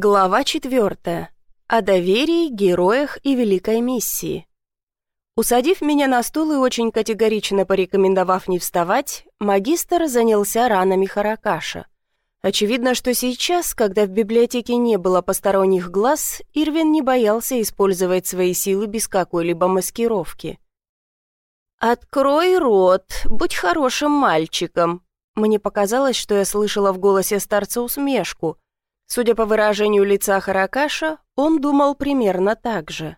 Глава четвертая. О доверии, героях и великой миссии. Усадив меня на стул и очень категорично порекомендовав не вставать, магистр занялся ранами Харакаша. Очевидно, что сейчас, когда в библиотеке не было посторонних глаз, Ирвин не боялся использовать свои силы без какой-либо маскировки. «Открой рот, будь хорошим мальчиком», мне показалось, что я слышала в голосе старца усмешку. Судя по выражению лица Харакаша, он думал примерно так же.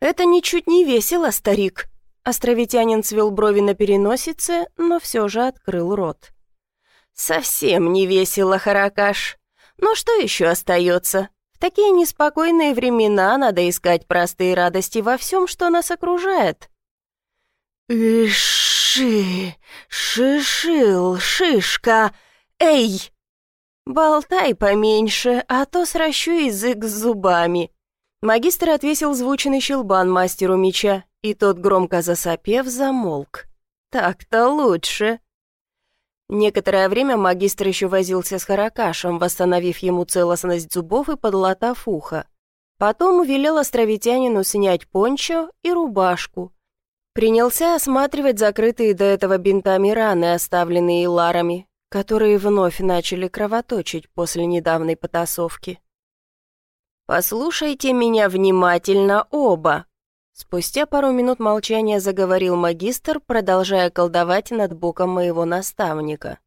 «Это ничуть не весело, старик», Островитянин свел брови на переносице, но все же открыл рот. «Совсем не весело, Харакаш. Но что еще остается? В такие неспокойные времена надо искать простые радости во всем, что нас окружает». «Иши, шишил, шишка, эй!» «Болтай поменьше, а то сращу язык с зубами». Магистр отвесил звучный щелбан мастеру меча, и тот, громко засопев, замолк. «Так-то лучше». Некоторое время магистр еще возился с Харакашем, восстановив ему целостность зубов и подлатав ухо. Потом велел островитянину снять пончо и рубашку, Принялся осматривать закрытые до этого бинтами раны, оставленные Ларами, которые вновь начали кровоточить после недавней потасовки. «Послушайте меня внимательно оба!» Спустя пару минут молчания заговорил магистр, продолжая колдовать над боком моего наставника.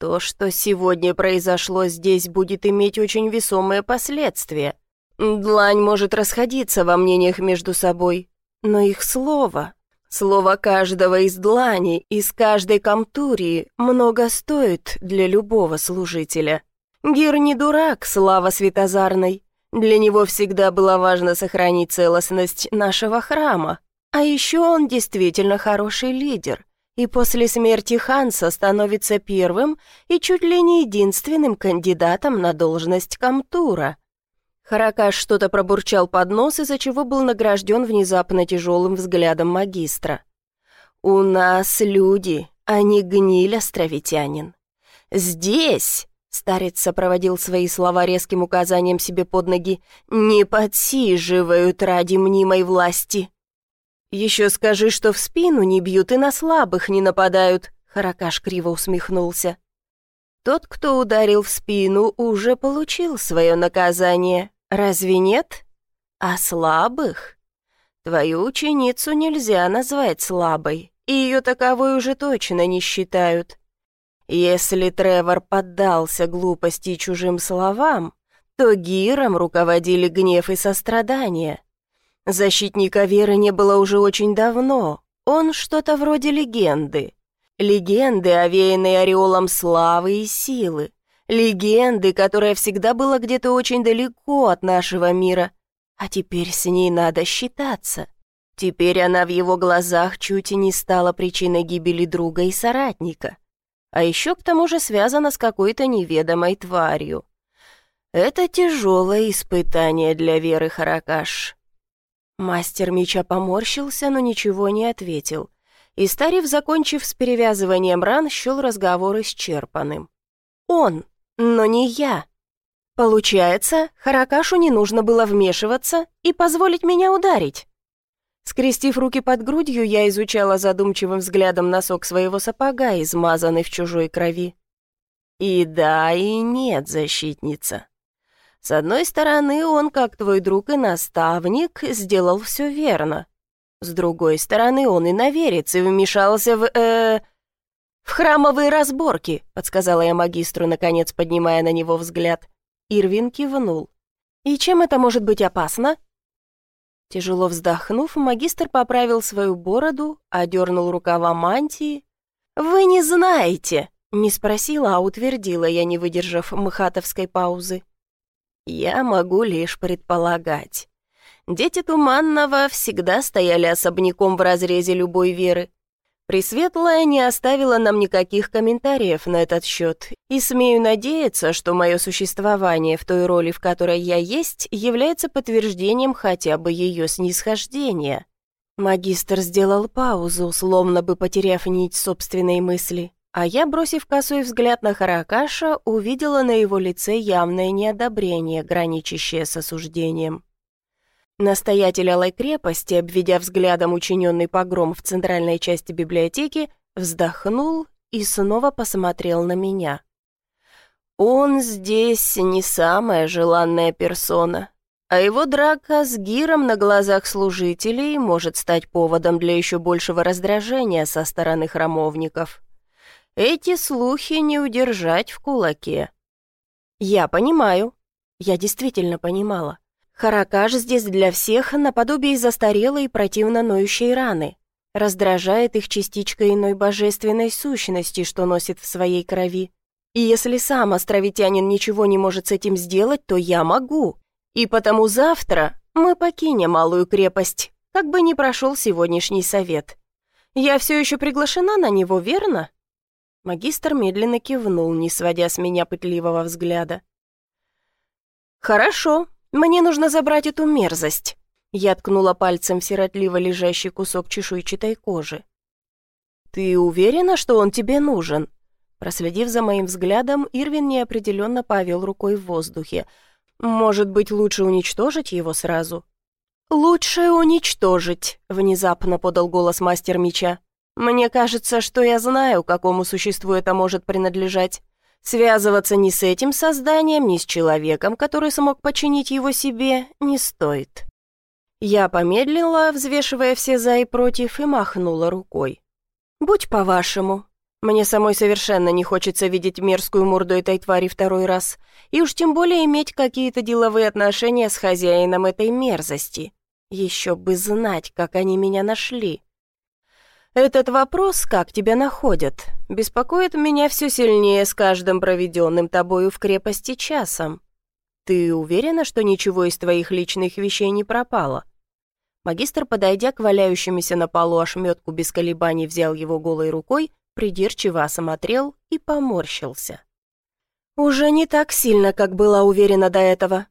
«То, что сегодня произошло здесь, будет иметь очень весомые последствия. Длань может расходиться во мнениях между собой, но их слово Слово каждого из длани, из каждой камтурии много стоит для любого служителя. Гир не дурак, слава Светозарной. Для него всегда было важно сохранить целостность нашего храма. А еще он действительно хороший лидер. И после смерти Ханса становится первым и чуть ли не единственным кандидатом на должность Камтура. Харакаш что-то пробурчал под нос, из-за чего был награжден внезапно тяжелым взглядом магистра. «У нас люди, а не гниль, островитянин. Здесь...» Старец сопроводил свои слова резким указанием себе под ноги. «Не подсиживают ради мнимой власти». «Еще скажи, что в спину не бьют и на слабых не нападают», — Харакаш криво усмехнулся. «Тот, кто ударил в спину, уже получил свое наказание. Разве нет? А слабых? Твою ученицу нельзя назвать слабой, и ее таковой уже точно не считают. Если Тревор поддался глупости чужим словам, то Гиром руководили гнев и сострадание. Защитника веры не было уже очень давно, он что-то вроде легенды. Легенды, овеянные ореолом славы и силы. Легенды, которая всегда была где-то очень далеко от нашего мира. А теперь с ней надо считаться. Теперь она в его глазах чуть и не стала причиной гибели друга и соратника. А еще к тому же связана с какой-то неведомой тварью. Это тяжелое испытание для Веры Харакаш. Мастер меча поморщился, но ничего не ответил. И Старев, закончив с перевязыванием ран, счел разговор исчерпанным. Он но не я. Получается, Харакашу не нужно было вмешиваться и позволить меня ударить. Скрестив руки под грудью, я изучала задумчивым взглядом носок своего сапога, измазанный в чужой крови. И да, и нет, защитница. С одной стороны, он, как твой друг и наставник, сделал все верно. С другой стороны, он и наверец и вмешался в... Э, «В храмовые разборки», — подсказала я магистру, наконец поднимая на него взгляд. Ирвин кивнул. «И чем это может быть опасно?» Тяжело вздохнув, магистр поправил свою бороду, одернул рукава мантии. «Вы не знаете!» — не спросила, а утвердила я, не выдержав мхатовской паузы. «Я могу лишь предполагать. Дети Туманного всегда стояли особняком в разрезе любой веры, Пресветлая не оставила нам никаких комментариев на этот счет, и смею надеяться, что мое существование в той роли, в которой я есть, является подтверждением хотя бы ее снисхождения. Магистр сделал паузу, словно бы потеряв нить собственной мысли, А я, бросив косой взгляд на Харакаша, увидела на его лице явное неодобрение, граничащее с осуждением. Настоятель Алой крепости, обведя взглядом учиненный погром в центральной части библиотеки, вздохнул и снова посмотрел на меня. «Он здесь не самая желанная персона, а его драка с Гиром на глазах служителей может стать поводом для еще большего раздражения со стороны храмовников. Эти слухи не удержать в кулаке». «Я понимаю. Я действительно понимала. Харакаш здесь для всех наподобие застарелой противно ноющей раны. Раздражает их частичка иной божественной сущности, что носит в своей крови. И если сам островитянин ничего не может с этим сделать, то я могу. И потому завтра мы покинем малую крепость, как бы ни прошел сегодняшний совет. Я все еще приглашена на него, верно?» Магистр медленно кивнул, не сводя с меня пытливого взгляда. «Хорошо», «Мне нужно забрать эту мерзость!» Я ткнула пальцем в сиротливо лежащий кусок чешуйчатой кожи. «Ты уверена, что он тебе нужен?» Проследив за моим взглядом, Ирвин неопределенно повел рукой в воздухе. «Может быть, лучше уничтожить его сразу?» «Лучше уничтожить», — внезапно подал голос мастер меча. «Мне кажется, что я знаю, какому существу это может принадлежать. Связываться ни с этим созданием, ни с человеком, который смог починить его себе, не стоит. Я помедлила, взвешивая все «за» и «против», и махнула рукой. «Будь по-вашему. Мне самой совершенно не хочется видеть мерзкую морду этой твари второй раз, и уж тем более иметь какие-то деловые отношения с хозяином этой мерзости. Еще бы знать, как они меня нашли». Этот вопрос, как тебя находят, беспокоит меня все сильнее с каждым проведенным тобою в крепости часом. Ты уверена, что ничего из твоих личных вещей не пропало?» Магистр, подойдя к валяющемуся на полу ошметку без колебаний, взял его голой рукой, придирчиво осмотрел и поморщился. «Уже не так сильно, как была уверена до этого.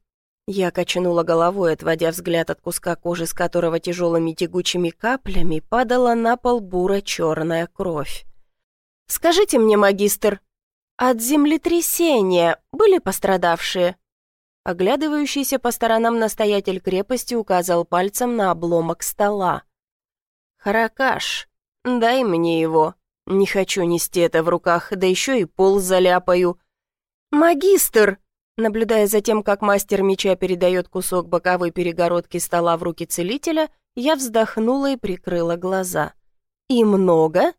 Я качнула головой, отводя взгляд от куска кожи, с которого тяжелыми тягучими каплями падала на пол буро-черная кровь. «Скажите мне, магистр, от землетрясения были пострадавшие?» Оглядывающийся по сторонам настоятель крепости указал пальцем на обломок стола. «Харакаш, дай мне его. Не хочу нести это в руках, да еще и пол заляпаю». «Магистр!» Наблюдая за тем, как мастер меча передает кусок боковой перегородки стола в руки целителя, я вздохнула и прикрыла глаза. «И много?»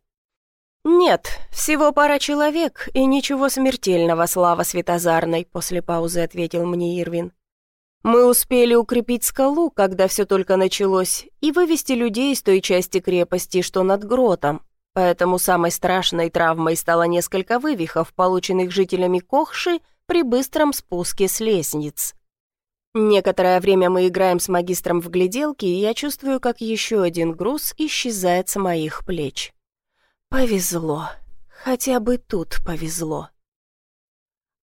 «Нет, всего пара человек, и ничего смертельного, слава Светозарной», после паузы ответил мне Ирвин. «Мы успели укрепить скалу, когда все только началось, и вывести людей из той части крепости, что над гротом, поэтому самой страшной травмой стало несколько вывихов, полученных жителями Кохши при быстром спуске с лестниц. Некоторое время мы играем с магистром в гляделки, и я чувствую, как еще один груз исчезает с моих плеч. Повезло. Хотя бы тут повезло.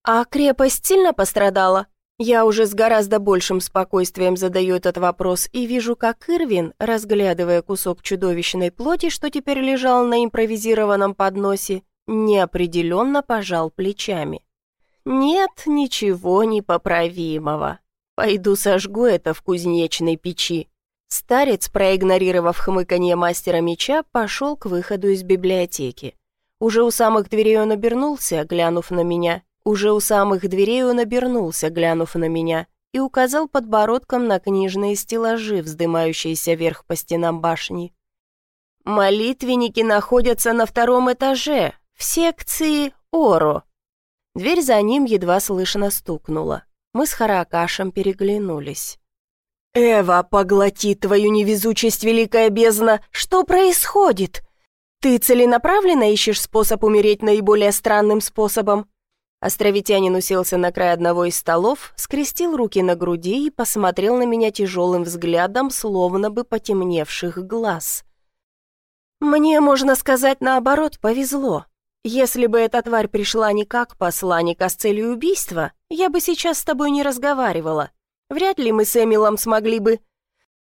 А крепость сильно пострадала? Я уже с гораздо большим спокойствием задаю этот вопрос и вижу, как Ирвин, разглядывая кусок чудовищной плоти, что теперь лежал на импровизированном подносе, неопределенно пожал плечами. «Нет ничего непоправимого. Пойду сожгу это в кузнечной печи». Старец, проигнорировав хмыканье мастера меча, пошел к выходу из библиотеки. Уже у самых дверей он обернулся, глянув на меня. Уже у самых дверей он обернулся, глянув на меня, и указал подбородком на книжные стеллажи, вздымающиеся вверх по стенам башни. «Молитвенники находятся на втором этаже, в секции Оро. Дверь за ним едва слышно стукнула. Мы с Харакашем переглянулись. «Эва, поглоти твою невезучесть, великая бездна! Что происходит? Ты целенаправленно ищешь способ умереть наиболее странным способом?» Островитянин уселся на край одного из столов, скрестил руки на груди и посмотрел на меня тяжелым взглядом, словно бы потемневших глаз. «Мне, можно сказать, наоборот, повезло. Если бы эта тварь пришла не как посланник, а с целью убийства, я бы сейчас с тобой не разговаривала. Вряд ли мы с Эмилом смогли бы...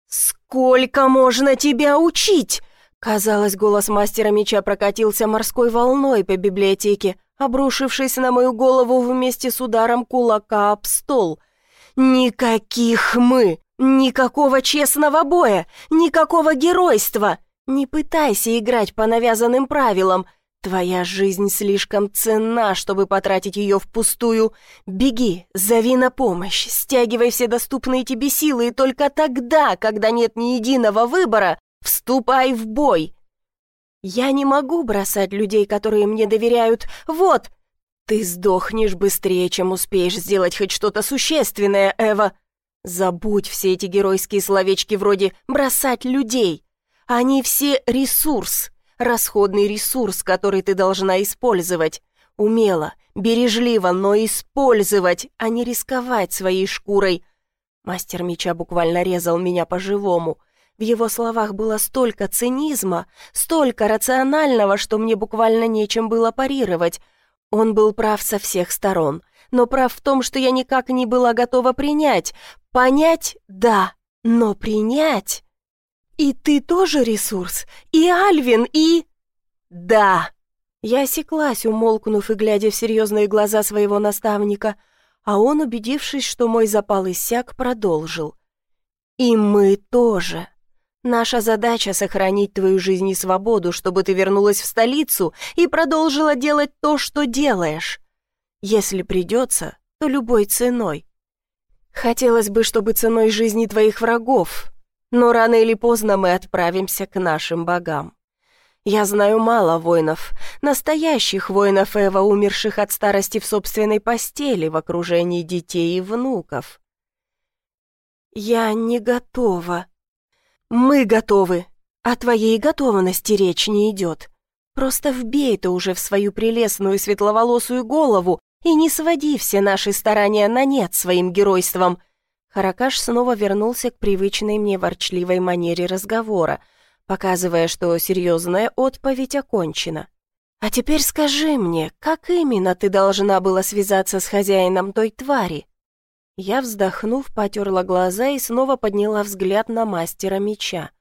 «Сколько можно тебя учить? Казалось, голос мастера меча прокатился морской волной по библиотеке, обрушившись на мою голову вместе с ударом кулака об стол. «Никаких мы! Никакого честного боя! Никакого геройства! Не пытайся играть по навязанным правилам! Твоя жизнь слишком ценна, чтобы потратить ее впустую. Беги, зови на помощь, стягивай все доступные тебе силы, и только тогда, когда нет ни единого выбора, вступай в бой. Я не могу бросать людей, которые мне доверяют. Вот, ты сдохнешь быстрее, чем успеешь сделать хоть что-то существенное, Эва. Забудь все эти геройские словечки вроде «бросать людей». Они все ресурс, расходный ресурс, который ты должна использовать. Умело, бережливо, но использовать, а не рисковать своей шкурой. Мастер меча буквально резал меня по-живому. В его словах было столько цинизма, столько рационального, что мне буквально нечем было парировать. Он был прав со всех сторон, но прав в том, что я никак не была готова принять. Понять — да, но принять... «И ты тоже ресурс? И Альвин, и...» «Да!» Я осеклась, умолкнув и глядя в серьезные глаза своего наставника, а он, убедившись, что мой запал иссяк, продолжил. «И мы тоже. Наша задача — сохранить твою жизнь и свободу, чтобы ты вернулась в столицу и продолжила делать то, что делаешь. Если придется, то любой ценой. Хотелось бы, чтобы ценой жизни твоих врагов, но рано или поздно мы отправимся к нашим богам. Я знаю мало воинов, настоящих воинов Эва, умерших от старости в собственной постели в окружении детей и внуков. Я не готова. Мы готовы. О твоей готовности речь не идет. Просто вбей ты уже в свою прелестную светловолосую голову и не своди все наши старания на нет своим геройством — Харакаш снова вернулся к привычной мне ворчливой манере разговора, показывая, что серьезная отповедь окончена. «А теперь скажи мне, как именно ты должна была связаться с хозяином той твари?» Я, вздохнув, потерла глаза и снова подняла взгляд на мастера меча.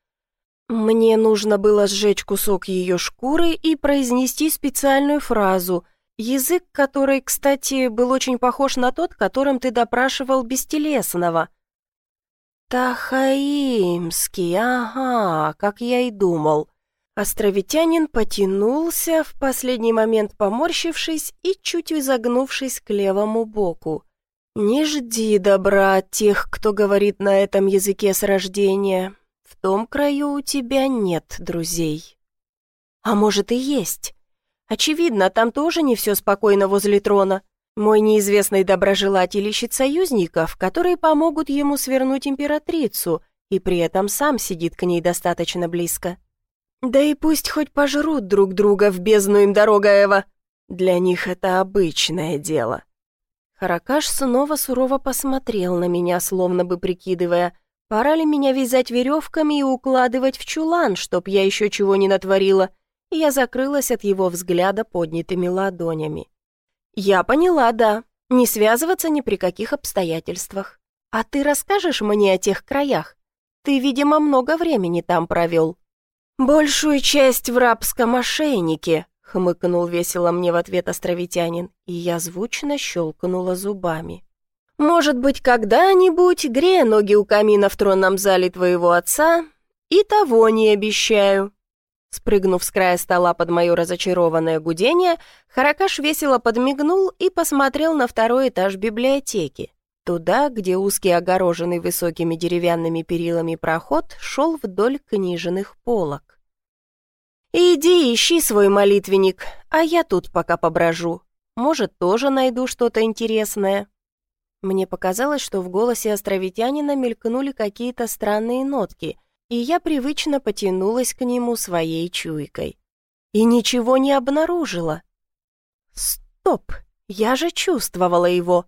Мне нужно было сжечь кусок ее шкуры и произнести специальную фразу, язык которой, кстати, был очень похож на тот, которым ты допрашивал Бестелесного. «Тахаимский, ага, как я и думал». Островитянин потянулся, в последний момент поморщившись и чуть изогнувшись к левому боку. «Не жди добра от тех, кто говорит на этом языке с рождения. В том краю у тебя нет друзей». «А может и есть. Очевидно, там тоже не все спокойно возле трона. Мой неизвестный доброжелатель ищет союзников, которые помогут ему свернуть императрицу, и при этом сам сидит к ней достаточно близко. Да и пусть хоть пожрут друг друга в бездну им дорога, Эва. Для них это обычное дело. Харакаш снова сурово посмотрел на меня, словно бы прикидывая, пора ли меня вязать веревками и укладывать в чулан, чтоб я еще чего не натворила, я закрылась от его взгляда поднятыми ладонями. «Я поняла, да. Не связываться ни при каких обстоятельствах. А ты расскажешь мне о тех краях? Ты, видимо, много времени там провел». «Большую часть в рабском ошейнике», — хмыкнул весело мне в ответ островитянин, и я звучно щелкнула зубами. «Может быть, когда-нибудь, грея ноги у камина в тронном зале твоего отца, и того не обещаю. Спрыгнув с края стола под мое разочарованное гудение, Харакаш весело подмигнул и посмотрел на второй этаж библиотеки, туда, где узкий огороженный высокими деревянными перилами проход шел вдоль книжных полок. «Иди ищи свой молитвенник, а я тут пока поброжу. Может, тоже найду что-то интересное». Мне показалось, что в голосе островитянина мелькнули какие-то странные нотки — и я привычно потянулась к нему своей чуйкой. И ничего не обнаружила. Стоп, я же чувствовала его.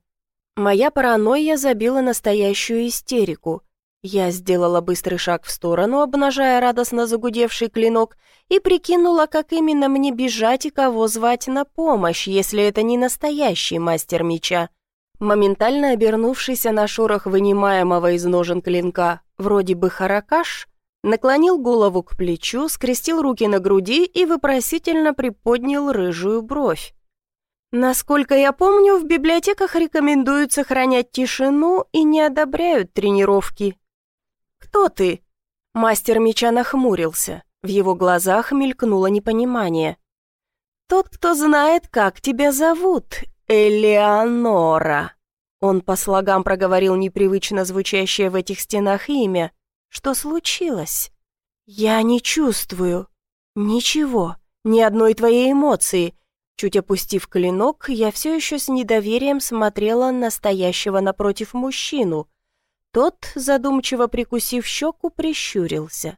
Моя паранойя забила настоящую истерику. Я сделала быстрый шаг в сторону, обнажая радостно загудевший клинок, и прикинула, как именно мне бежать и кого звать на помощь, если это не настоящий мастер меча. Моментально обернувшийся на шорох вынимаемого из ножен клинка, вроде бы харакаш, наклонил голову к плечу, скрестил руки на груди и вопросительно приподнял рыжую бровь. Насколько я помню, в библиотеках рекомендуют сохранять тишину и не одобряют тренировки. «Кто ты?» Мастер меча нахмурился. В его глазах мелькнуло непонимание. «Тот, кто знает, как тебя зовут, Элеонора». Он по слогам проговорил непривычно звучащее в этих стенах имя. «Что случилось?» «Я не чувствую. Ничего, ни одной твоей эмоции. Чуть опустив клинок, я все еще с недоверием смотрела на стоящего напротив мужчину. Тот, задумчиво прикусив щеку, прищурился.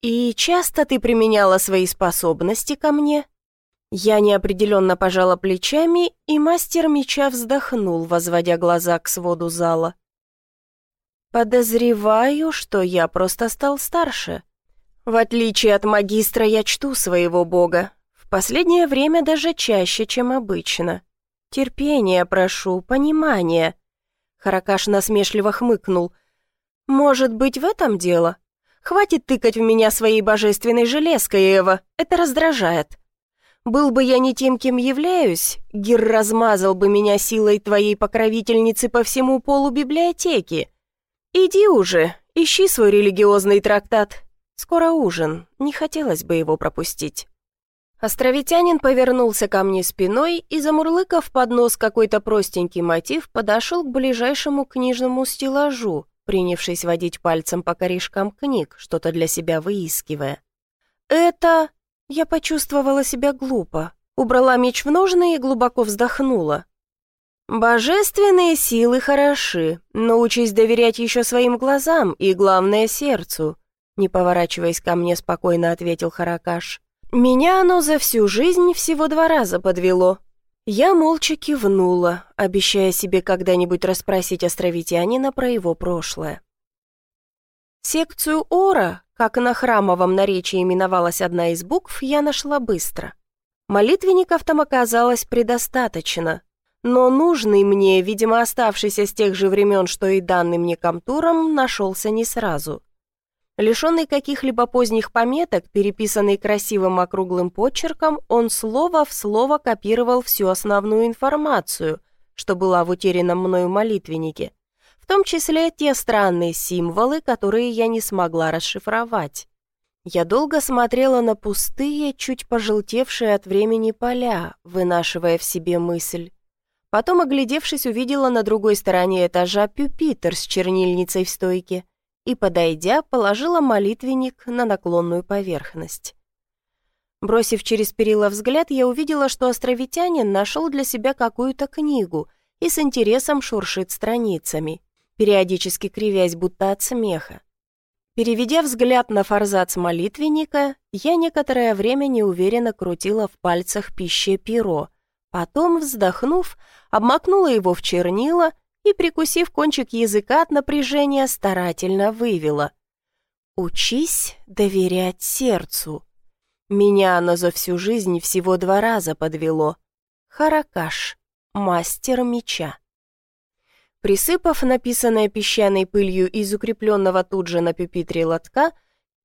«И часто ты применяла свои способности ко мне?» Я неопределенно пожала плечами, и мастер меча вздохнул, возводя глаза к своду зала. «Подозреваю, что я просто стал старше. В отличие от магистра, я чту своего бога, Последнее время даже чаще, чем обычно. Терпения прошу, понимания. Харакаш насмешливо хмыкнул. Может быть, в этом дело? Хватит тыкать в меня своей божественной железкой, Эва, это раздражает. Был бы я не тем, кем являюсь, Гир размазал бы меня силой твоей покровительницы по всему полу библиотеки. Иди уже, ищи свой религиозный трактат. Скоро ужин, не хотелось бы его пропустить. Островитянин повернулся ко мне спиной и, замурлыкав под нос какой-то простенький мотив, подошел к ближайшему книжному стеллажу, принявшись водить пальцем по корешкам книг, что-то для себя выискивая. «Это...» Я почувствовала себя глупо, убрала меч в ножны и глубоко вздохнула. «Божественные силы хороши, но учись доверять еще своим глазам и, главное, сердцу», не поворачиваясь ко мне, спокойно ответил Харакаш. Меня оно за всю жизнь всего два раза подвело. Я молча кивнула, обещая себе когда-нибудь расспросить островитянина про его прошлое. Секцию Ора, как на храмовом наречии именовалась одна из букв, я нашла быстро. Молитвенников там оказалось предостаточно, но нужный мне, видимо, оставшийся с тех же времен, что и данный мне комтуром, нашелся не сразу. Лишенный каких-либо поздних пометок, переписанный красивым округлым почерком, он слово в слово копировал всю основную информацию, что была в утерянном мною молитвеннике, в том числе те странные символы, которые я не смогла расшифровать. Я долго смотрела на пустые, чуть пожелтевшие от времени поля, вынашивая в себе мысль. Потом, оглядевшись, увидела на другой стороне этажа пюпитер с чернильницей в стойке – и, подойдя, положила молитвенник на наклонную поверхность. Бросив через перила взгляд, я увидела, что островитянин нашел для себя какую-то книгу и с интересом шуршит страницами, периодически кривясь будто от смеха. Переведя взгляд на форзац молитвенника, я некоторое время неуверенно крутила в пальцах пище перо, потом, вздохнув, обмакнула его в чернила и, прикусив кончик языка от напряжения, старательно вывела. «Учись доверять сердцу». Меня оно за всю жизнь всего два раза подвело. Харакаш, мастер меча. Присыпав написанное песчаной пылью из укрепленного тут же на пюпитре лотка,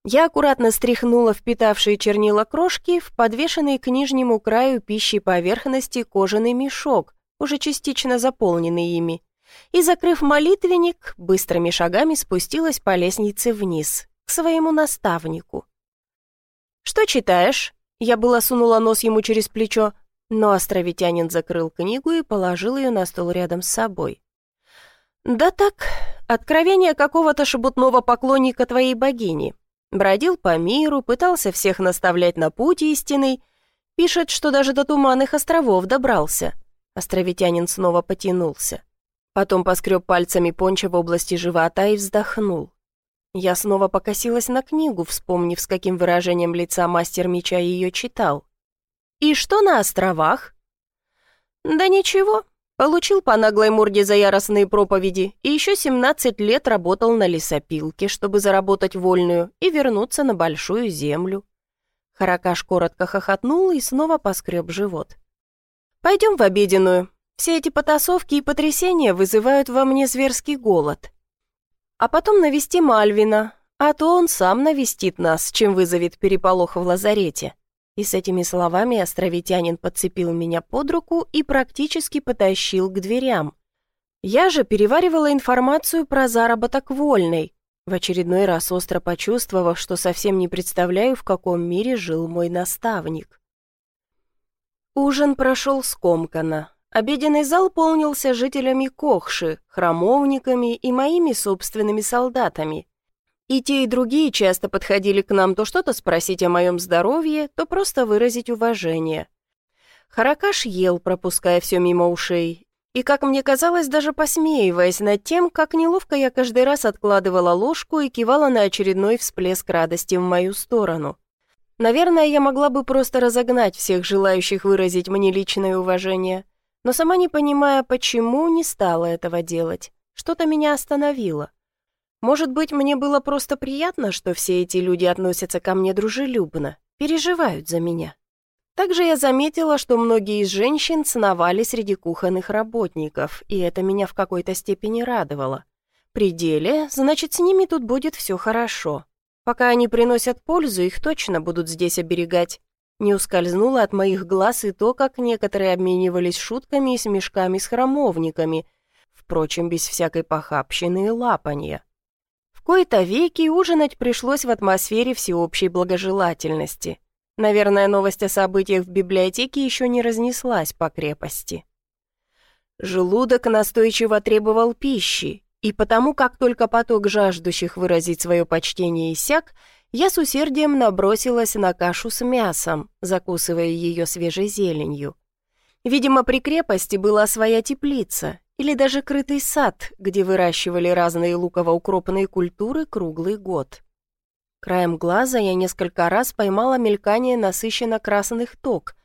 я аккуратно стряхнула впитавшие чернила крошки в подвешенный к нижнему краю пищи поверхности кожаный мешок, уже частично заполненный ими и, закрыв молитвенник, быстрыми шагами спустилась по лестнице вниз, к своему наставнику. «Что читаешь?» Я была сунула нос ему через плечо, но островитянин закрыл книгу и положил ее на стол рядом с собой. «Да так, откровение какого-то шебутного поклонника твоей богини. Бродил по миру, пытался всех наставлять на путь истинный, пишет, что даже до Туманных островов добрался». Островитянин снова потянулся. Потом поскреб пальцами понча в области живота и вздохнул. Я снова покосилась на книгу, вспомнив, с каким выражением лица мастер меча ее читал. «И что на островах?» «Да ничего. Получил по наглой морде за яростные проповеди и еще 17 лет работал на лесопилке, чтобы заработать вольную и вернуться на большую землю». Харакаш коротко хохотнул и снова поскреб живот. «Пойдем в обеденную. Все эти потасовки и потрясения вызывают во мне зверский голод. А потом навести Мальвина. А то он сам навестит нас, чем вызовет переполох в лазарете. И с этими словами островитянин подцепил меня под руку и практически потащил к дверям. Я же переваривала информацию про заработок вольной, в очередной раз остро почувствовав, что совсем не представляю, в каком мире жил мой наставник. Ужин прошел скомканно. Обеденный зал полнился жителями Кохши, храмовниками и моими собственными солдатами. И те, и другие часто подходили к нам то что-то спросить о моем здоровье, то просто выразить уважение. Харакаш ел, пропуская все мимо ушей, и, как мне казалось, даже посмеиваясь над тем, как неловко я каждый раз откладывала ложку и кивала на очередной всплеск радости в мою сторону. Наверное, я могла бы просто разогнать всех желающих выразить мне личное уважение, но сама не понимая, почему не стала этого делать. Что-то меня остановило. Может быть, мне было просто приятно, что все эти люди относятся ко мне дружелюбно, переживают за меня. Также я заметила, что многие из женщин сновали среди кухонных работников, и это меня в какой-то степени радовало. При деле, значит, с ними тут будет все хорошо. Пока они приносят пользу, их точно будут здесь оберегать. Не ускользнуло от моих глаз и то, как некоторые обменивались шутками и смешками с храмовниками, впрочем, без всякой похабщины и лапанья. Кои-то веки ужинать пришлось в атмосфере всеобщей благожелательности – Наверное, новость о событиях в библиотеке еще не разнеслась по крепости. Желудок настойчиво требовал пищи, и потому, как только поток жаждущих выразить свое почтение иссяк, я с усердием набросилась на кашу с мясом, закусывая ее свежей зеленью. Видимо, при крепости была своя теплица или даже крытый сад, где выращивали разные луково-укропные культуры круглый год. Краем глаза я несколько раз поймала мелькание насыщенно красных ток,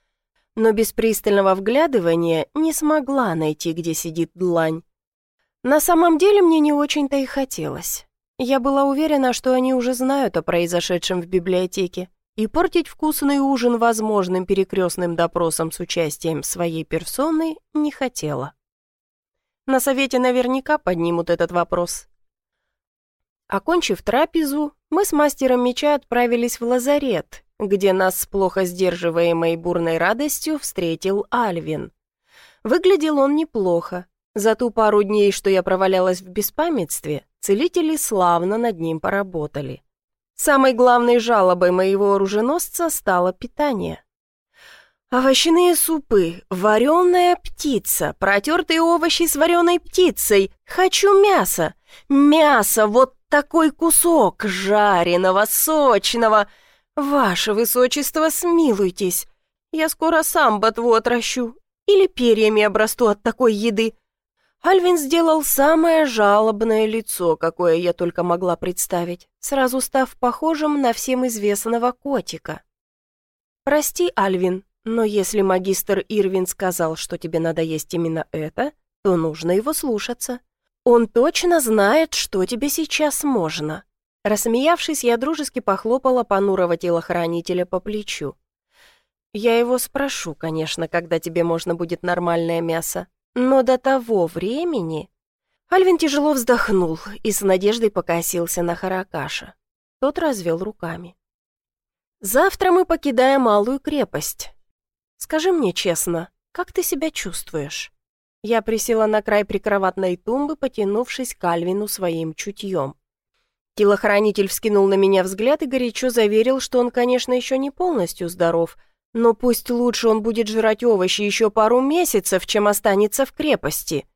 но без пристального вглядывания не смогла найти, где сидит длань. На самом деле мне не очень-то и хотелось. Я была уверена, что они уже знают о произошедшем в библиотеке, и портить вкусный ужин возможным перекрестным допросом с участием своей персоны не хотела. На совете наверняка поднимут этот вопрос. Окончив трапезу, мы с мастером меча отправились в лазарет, где нас с плохо сдерживаемой бурной радостью встретил Альвин. Выглядел он неплохо. За ту пару дней, что я провалялась в беспамятстве, целители славно над ним поработали. Самой главной жалобой моего оруженосца стало питание. Овощные супы, вареная птица, протертые овощи с вареной птицей. Хочу мясо. Мясо, вот такой кусок жареного, сочного. Ваше высочество, смилуйтесь. Я скоро сам ботву отращу или перьями обрасту от такой еды. Альвин сделал самое жалобное лицо, какое я только могла представить, сразу став похожим на всем известного котика. «Прости, Альвин, но если магистр Ирвин сказал, что тебе надо есть именно это, то нужно его слушаться. «Он точно знает, что тебе сейчас можно». Рассмеявшись, я дружески похлопала понурого телохранителя по плечу. «Я его спрошу, конечно, когда тебе можно будет нормальное мясо. Но до того времени...» Альвин тяжело вздохнул и с надеждой покосился на Харакаша. Тот развел руками. «Завтра мы покидаем Малую крепость. Скажи мне честно, как ты себя чувствуешь?» Я присела на край прикроватной тумбы, потянувшись к Альвину своим чутьем. Телохранитель вскинул на меня взгляд и горячо заверил, что он, конечно, еще не полностью здоров, но пусть лучше он будет жрать овощи еще пару месяцев, чем останется в крепости.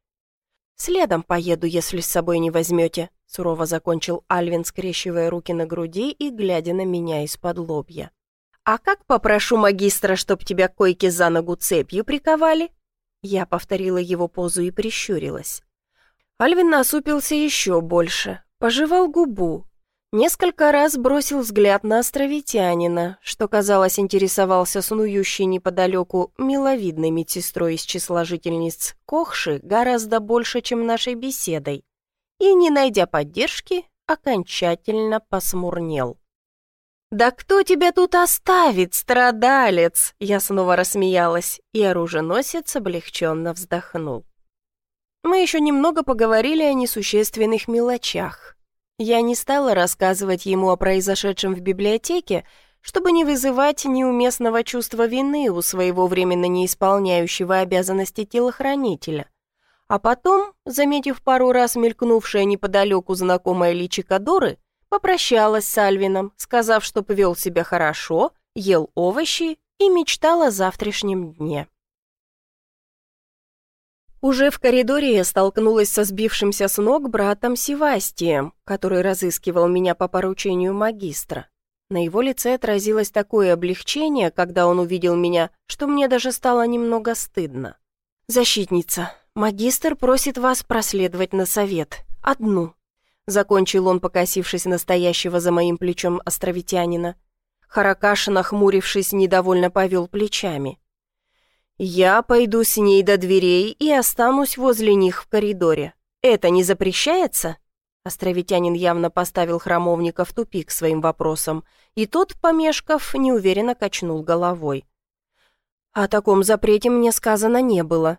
«Следом поеду, если с собой не возьмете», — сурово закончил Альвин, скрещивая руки на груди и глядя на меня из-под лобья. «А как попрошу магистра, чтоб тебя койки за ногу цепью приковали?» Я повторила его позу и прищурилась. Альвин насупился еще больше, пожевал губу, несколько раз бросил взгляд на островитянина, что, казалось, интересовался снующей неподалеку миловидной медсестрой из числа жительниц Кохши гораздо больше, чем нашей беседой, и, не найдя поддержки, окончательно посмурнел. «Да кто тебя тут оставит, страдалец?» Я снова рассмеялась, и оруженосец облегченно вздохнул. Мы еще немного поговорили о несущественных мелочах. Я не стала рассказывать ему о произошедшем в библиотеке, чтобы не вызывать неуместного чувства вины у своего временно не исполняющего обязанности телохранителя. А потом, заметив пару раз мелькнувшее неподалеку знакомое личико Доры, попрощалась с Альвином, сказав, что повел себя хорошо, ел овощи и мечтал о завтрашнем дне. Уже в коридоре я столкнулась со сбившимся с ног братом Севастием, который разыскивал меня по поручению магистра. На его лице отразилось такое облегчение, когда он увидел меня, что мне даже стало немного стыдно. «Защитница, магистр просит вас проследовать на совет. Одну». Закончил он, покосившись настоящего за моим плечом островитянина. Харакаш, нахмурившись, недовольно повел плечами. «Я пойду с ней до дверей и останусь возле них в коридоре. Это не запрещается?» Островитянин явно поставил храмовника в тупик своим вопросом, и тот, помешков, неуверенно качнул головой. «О таком запрете мне сказано не было».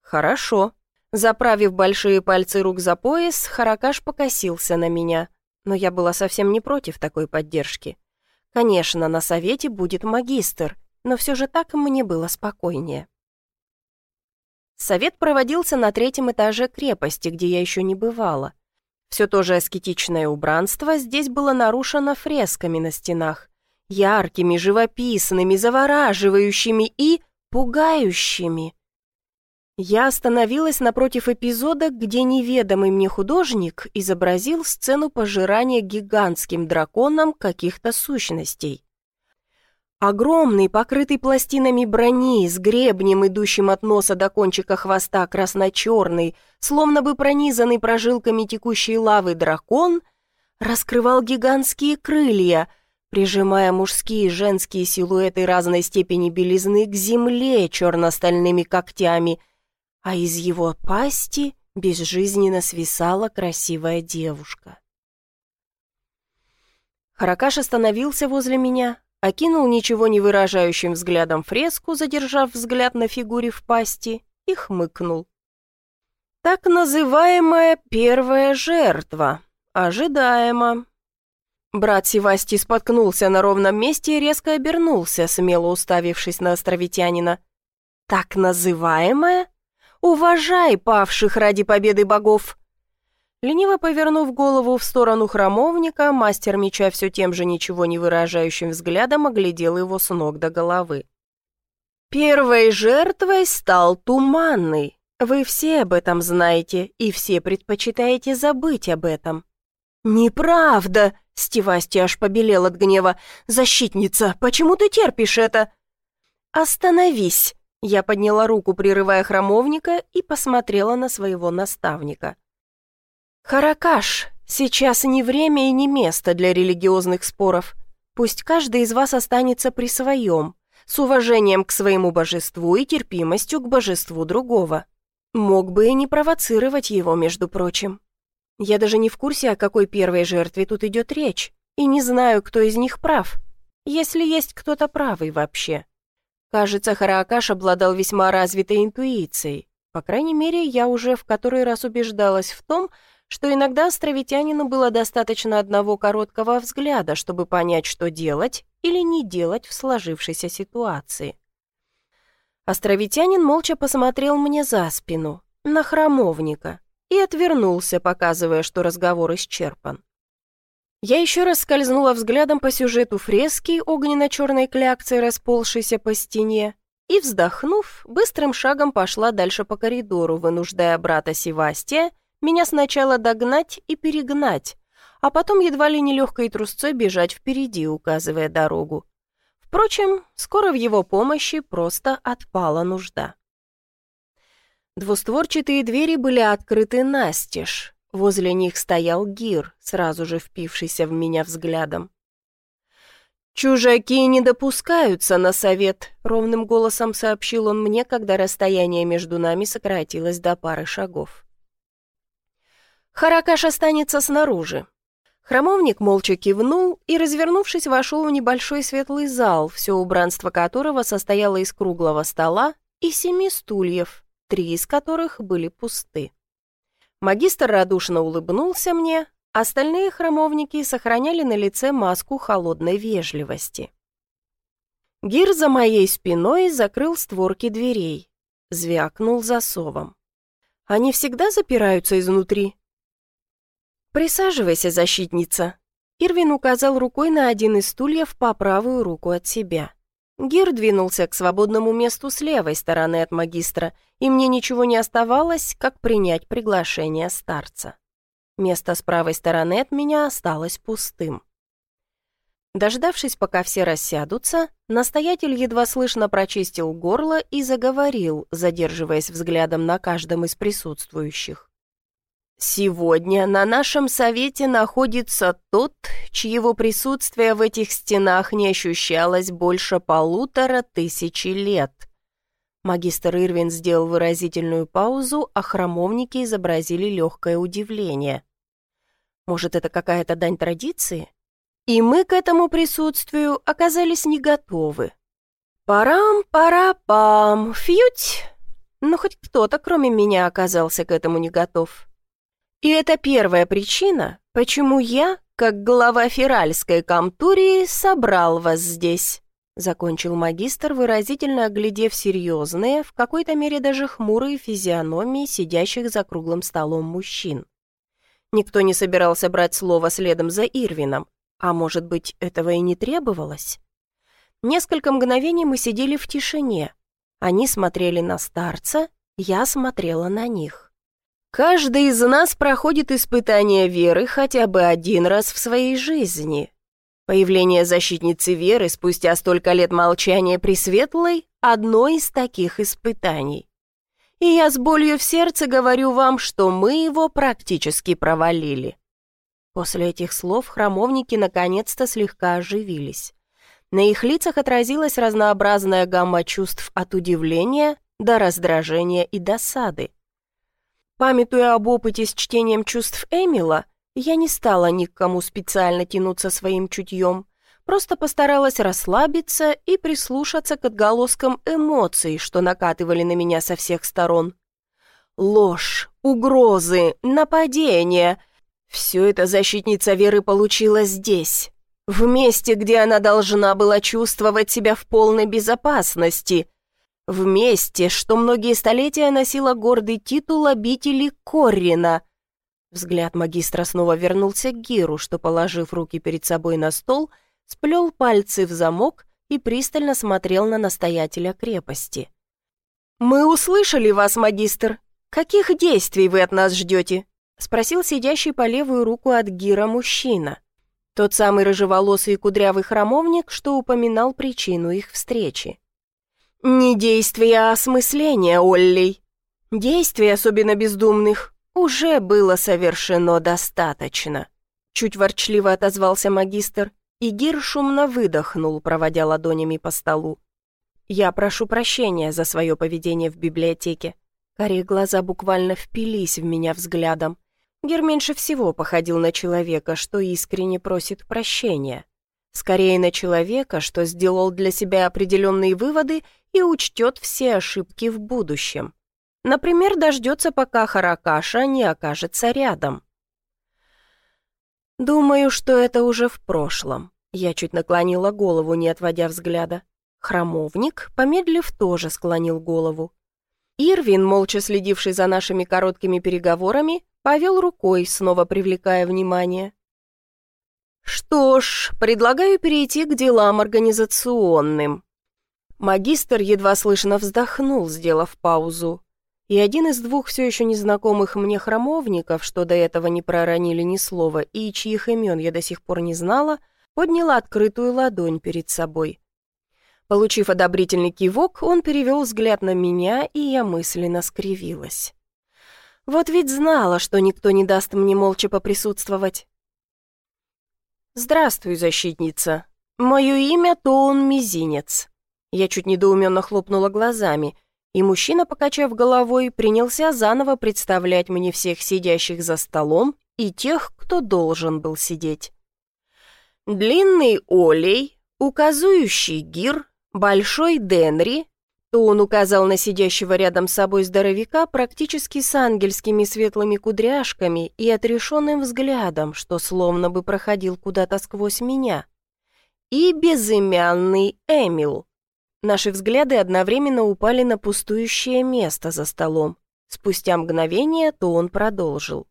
«Хорошо». Заправив большие пальцы рук за пояс, Харакаш покосился на меня, но я была совсем не против такой поддержки. Конечно, на совете будет магистр, но все же так мне было спокойнее. Совет проводился на третьем этаже крепости, где я еще не бывала. Все то же аскетичное убранство здесь было нарушено фресками на стенах, яркими, живописными, завораживающими и пугающими. Я остановилась напротив эпизода, где неведомый мне художник изобразил сцену пожирания гигантским драконом каких-то сущностей. Огромный, покрытый пластинами брони, с гребнем, идущим от носа до кончика хвоста, красно-черный, словно бы пронизанный прожилками текущей лавы дракон, раскрывал гигантские крылья, прижимая мужские и женские силуэты разной степени белизны к земле черно-стальными когтями, а из его пасти безжизненно свисала красивая девушка. Харакаш остановился возле меня, окинул ничего не выражающим взглядом фреску, задержав взгляд на фигуре в пасти, и хмыкнул. «Так называемая первая жертва. Ожидаемо». Брат Севасти споткнулся на ровном месте и резко обернулся, смело уставившись на островитянина. «Так называемая? Уважай павших ради победы богов!» Лениво повернув голову в сторону храмовника, мастер меча все тем же ничего не выражающим взглядом оглядел его с ног до головы. «Первой жертвой стал Туманный. Вы все об этом знаете, и все предпочитаете забыть об этом». «Неправда!» — Стивасти аж побелел от гнева. «Защитница, почему ты терпишь это?» «Остановись!» Я подняла руку, прерывая храмовника, и посмотрела на своего наставника. «Харакаш, сейчас не время и не место для религиозных споров. Пусть каждый из вас останется при своем, с уважением к своему божеству и терпимостью к божеству другого. Мог бы и не провоцировать его, между прочим. Я даже не в курсе, о какой первой жертве тут идет речь, и не знаю, кто из них прав, если есть кто-то правый вообще. Кажется, Харакаш обладал весьма развитой интуицией. По крайней мере, я уже в который раз убеждалась в том, что иногда островитянину было достаточно одного короткого взгляда, чтобы понять, что делать или не делать в сложившейся ситуации. Островитянин молча посмотрел мне за спину, на храмовника, и отвернулся, показывая, что разговор исчерпан. Я еще раз скользнула взглядом по сюжету фрески огненно-черной клякцей, расползшейся по стене, и, вздохнув, быстрым шагом пошла дальше по коридору, вынуждая брата Севастия меня сначала догнать и перегнать, а потом едва ли не легкой трусцой бежать впереди, указывая дорогу. Впрочем, скоро в его помощи просто отпала нужда. Двустворчатые двери были открыты настежь. Возле них стоял Гир, сразу же впившийся в меня взглядом. «Чужаки не допускаются на совет», — ровным голосом сообщил он мне, когда расстояние между нами сократилось до пары шагов. Харакаш останется снаружи». Хромовник молча кивнул и, развернувшись, вошел в небольшой светлый зал, все убранство которого состояло из круглого стола и семи стульев, три из которых были пусты. Магистр радушно улыбнулся мне, Остальные храмовники сохраняли на лице маску холодной вежливости. Гир за моей спиной закрыл створки дверей, звякнул засовом. Они всегда запираются изнутри. «Присаживайся, защитница», Ирвин указал рукой на один из стульев по правую руку от себя. Гир двинулся к свободному месту с левой стороны от магистра, и мне ничего не оставалось, как принять приглашение старца. Место с правой стороны от меня осталось пустым. Дождавшись, пока все рассядутся, настоятель едва слышно прочистил горло и заговорил, задерживаясь взглядом на каждом из присутствующих. Сегодня на нашем совете находится тот, чьего присутствие в этих стенах не ощущалось больше полутора тысячи лет. Магистр Ирвин сделал выразительную паузу, а храмовники изобразили легкое удивление. Может, это какая-то дань традиции? И мы к этому присутствию оказались не готовы. Парам-пара-пам, фьють! Но хоть кто-то, кроме меня, оказался к этому не готов. И это первая причина, почему я, как глава феральской камтурии, собрал вас здесь», закончил магистр, выразительно оглядев серьезные, в какой-то мере даже хмурые физиономии сидящих за круглым столом мужчин. Никто не собирался брать слово следом за Ирвином, а может быть, этого и не требовалось? Несколько мгновений мы сидели в тишине. Они смотрели на старца, я смотрела на них. Каждый из нас проходит испытание веры хотя бы один раз в своей жизни. Появление защитницы веры спустя столько лет молчания Пресветлой – одно из таких испытаний. И я с болью в сердце говорю вам, что мы его практически провалили. После этих слов храмовники наконец-то слегка оживились. На их лицах отразилась разнообразная гамма чувств от удивления до раздражения и досады. Памятуя об опыте с чтением чувств Эмила, я не стала ни к кому специально тянуться своим чутьем, просто постаралась расслабиться и прислушаться к отголоскам эмоций, что накатывали на меня со всех сторон. Ложь, угрозы, нападения — все это защитница веры получила здесь, в месте, где она должна была чувствовать себя в полной безопасности, Вместе, что многие столетия носила гордый титул обители Коррина. Взгляд магистра снова вернулся к Гиру, что, положив руки перед собой на стол, сплел пальцы в замок и пристально смотрел на настоятеля крепости. «Мы услышали вас, магистр. Каких действий вы от нас ждете?» — спросил сидящий по левую руку от Гира мужчина. Тот самый рыжеволосый и кудрявый храмовник, что упоминал причину их встречи. Не действия, а осмысление, Оллей. Действий, особенно бездумных, уже было совершено достаточно. Чуть ворчливо отозвался магистр, и Гир шумно выдохнул, проводя ладонями по столу. «Я прошу прощения за свое поведение в библиотеке». Карие глаза буквально впились в меня взглядом. Гир меньше всего походил на человека, что искренне просит прощения. Скорее на человека, что сделал для себя определенные выводы и учтет все ошибки в будущем. Например, дождется, пока Харакаша не окажется рядом. Думаю, что это уже в прошлом. Я чуть наклонила голову, не отводя взгляда. Хромовник, помедлив, тоже склонил голову. Ирвин, молча следивший за нашими короткими переговорами, повел рукой, снова привлекая внимание. «Что ж, предлагаю перейти к делам организационным. Магистр едва слышно вздохнул, сделав паузу. И один из двух все еще незнакомых мне храмовников, что до этого не проронили ни слова и чьих имен я до сих пор не знала, подняла открытую ладонь перед собой. Получив одобрительный кивок, он перевел взгляд на меня, и я мысленно скривилась. Вот ведь знала, что никто не даст мне молча поприсутствовать. «Здравствуй, защитница. Мое имя Тоун Мизинец. Я чуть недоуменно хлопнула глазами, и мужчина, покачав головой, принялся заново представлять мне всех сидящих за столом и тех, кто должен был сидеть. Длинный Олей, указующий Гир, Большой Денри, То он указал на сидящего рядом с собой здоровяка практически с ангельскими светлыми кудряшками и отрешенным взглядом, что словно бы проходил куда-то сквозь меня. И безымянный Эмил. Наши взгляды одновременно упали на пустующее место за столом. Спустя мгновение то он продолжил.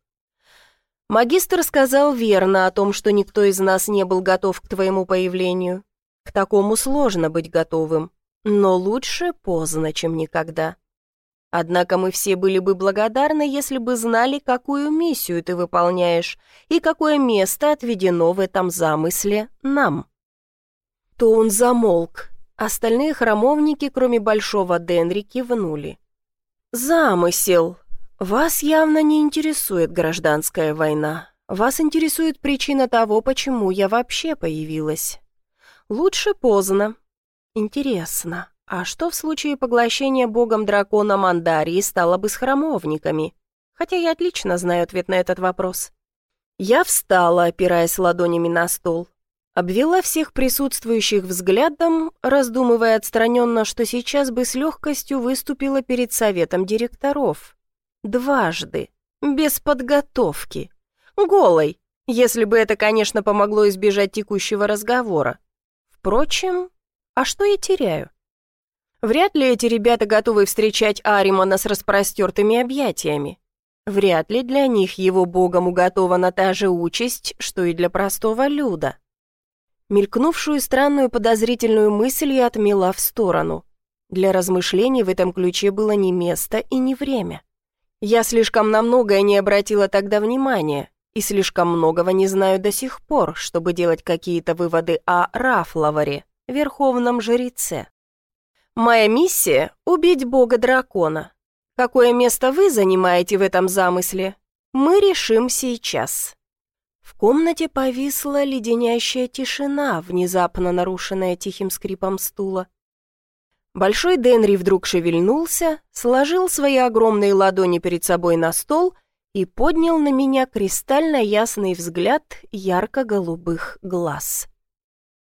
Магистр сказал верно о том, что никто из нас не был готов к твоему появлению. К такому сложно быть готовым. Но лучше поздно, чем никогда. Однако мы все были бы благодарны, если бы знали, какую миссию ты выполняешь и какое место отведено в этом замысле нам. То он замолк. Остальные храмовники, кроме Большого Денри, кивнули. «Замысел. Вас явно не интересует гражданская война. Вас интересует причина того, почему я вообще появилась. Лучше поздно. Интересно, а что в случае поглощения богом дракона Мандарии стало бы с храмовниками? Хотя я отлично знаю ответ на этот вопрос. Я встала, опираясь ладонями на стол. Обвела всех присутствующих взглядом, раздумывая отстраненно, что сейчас бы с легкостью выступила перед советом директоров. Дважды. Без подготовки. Голой. Если бы это, конечно, помогло избежать текущего разговора. Впрочем, а что я теряю? Вряд ли эти ребята готовы встречать Аримана с распростертыми объятиями. Вряд ли для них его богом уготована та же участь, что и для простого люда. Мелькнувшую странную подозрительную мысль я отмела в сторону. Для размышлений в этом ключе было не место и не время. Я слишком на многое не обратила тогда внимания, и слишком многого не знаю до сих пор, чтобы делать какие-то выводы о Рафлаваре, верховном жреце. Моя миссия — убить бога-дракона. Какое место вы занимаете в этом замысле, мы решим сейчас. В комнате повисла леденящая тишина, внезапно нарушенная тихим скрипом стула. Большой Денри вдруг шевельнулся, сложил свои огромные ладони перед собой на стол и поднял на меня кристально ясный взгляд ярко-голубых глаз.